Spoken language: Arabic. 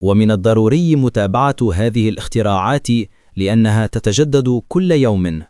ومن الضروري متابعة هذه الاختراعات لأنها تتجدد كل يوم.